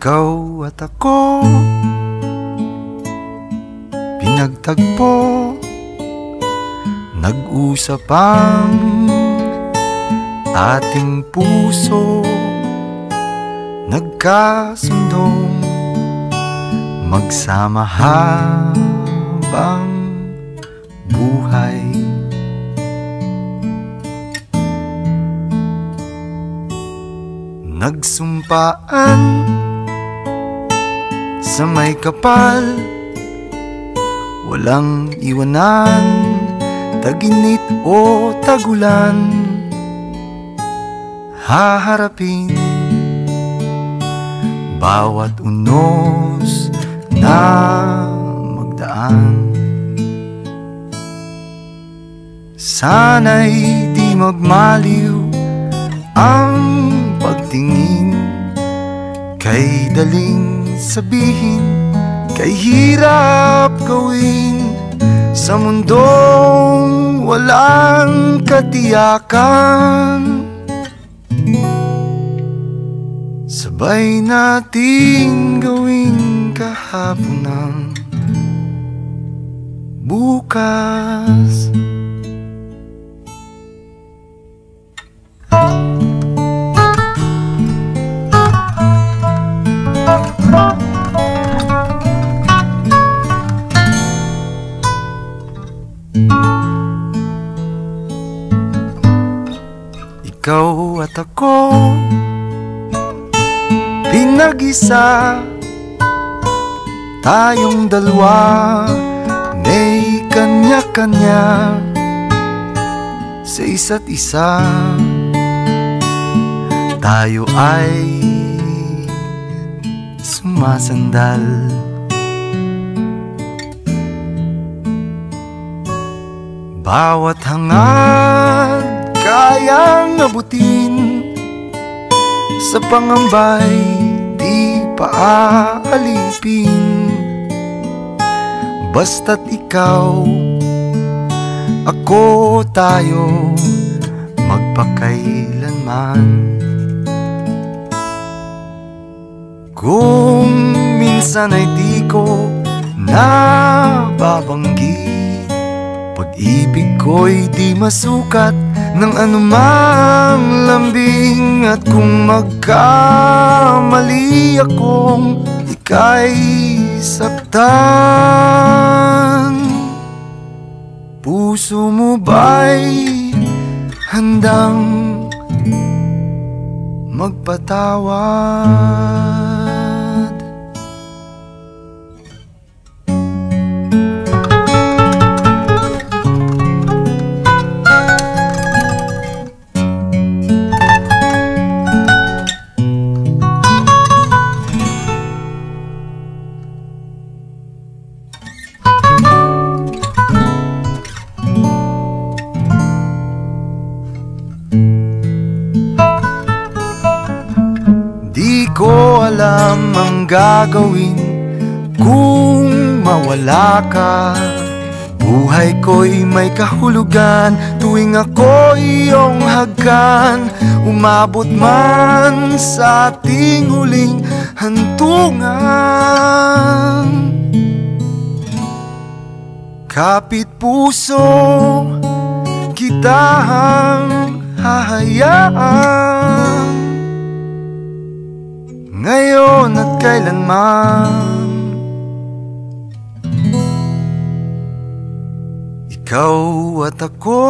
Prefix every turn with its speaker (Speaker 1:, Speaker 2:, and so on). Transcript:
Speaker 1: Ikaw at ako Pinagtagpo Nag-usap ang Ating puso Nagkasundong Magsama habang buhay. Nagsumpaan sa may kapal. Walang iwanan, taginit o tagulan. Haharapin bawat unos na magdaan. Sana'y di magmaliw ang pagtingin Kay daling sabihin, kay hirap gawin. Sa mundong walang katiyakan Sabay nating gawin kahapon ng bukas Ikaw at ako. Pinag-isa. Tayong dalawa. May kanya-kanya. Sa isa't isa. Tayo ay Sumasandal. Bawat hangad Kayang abutin Sa pangambay Di paaalipin Basta't ikaw Ako tayo Magpakailanman. Kung minsan ay di ko nababanggit Pag-ibig ko'y di masukat ng anumang lambing At kung magkamali akong ika'y saktan Puso mo ba'y handang magpatawad? Alam ang gagawin kung mawala ka. Buhay ko'y may kahulugan tuwing ako iyong hagkan Umabot man sa ating huling hantungan. Kapit puso kitang hahayaan ngayon at kailanman. Ikaw at ako